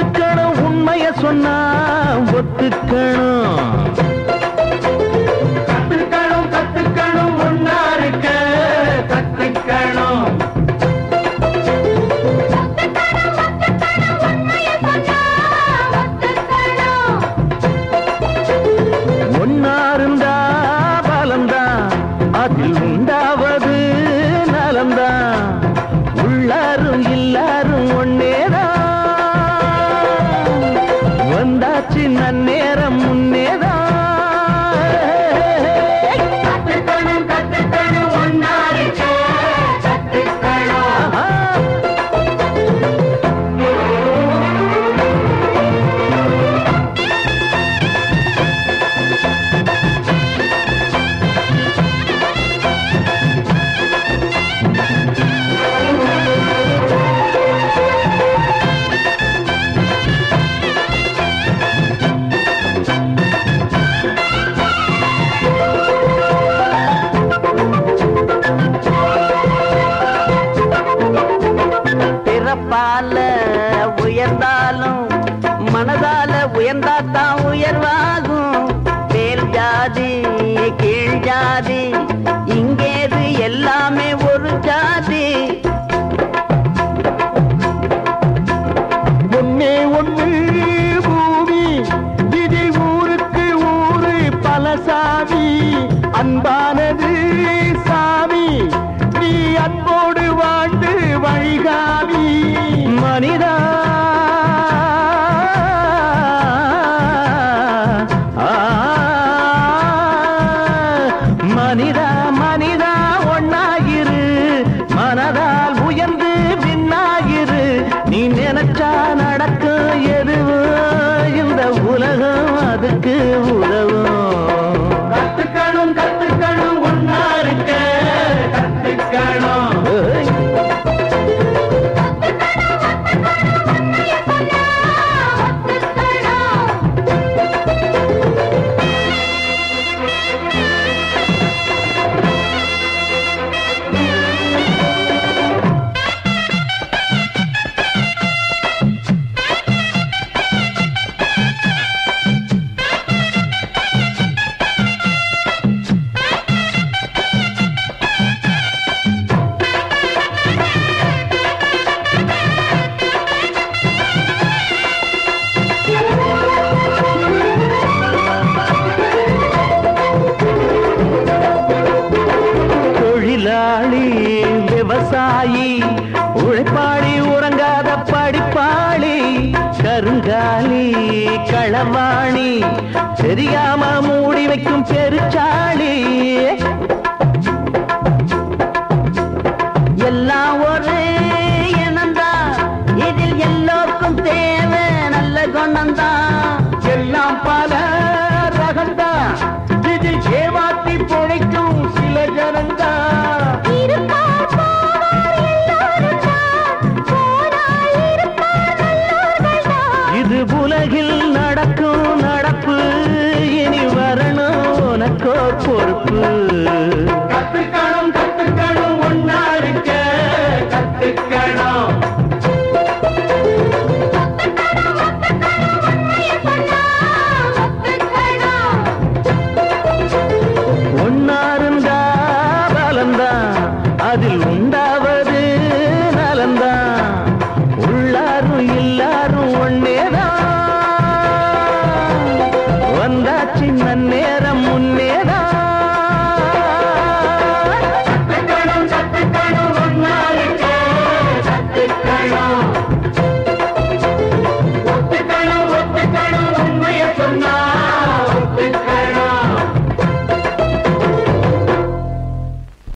ஒத்துக்கணும் உண்மைய சொன்னா ஒத்துக்கணும். నేరం ఉన్నేదా? பால உயர்ந்தாலும் மனதால உயர்ந்தாத்தான் உயர்வாகும். மேல் ஜாதி கீழ் ஜாதி இங்கேது எல்லாமே ஒரு ஜாதி. ஒன்னே ஒன்று பூமி இதில் ஊருக்கு ஊரு பல சாதி அன்பானது ಹೂ விவசாயி உழைப்பாளி உறங்காத படிப்பாளி கருங்காலி களவாணி தெரியாம மூடி வைக்கும் பெருச்சாளி. எல்லாம் ஒரு காதில் உன்